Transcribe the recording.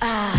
Ah.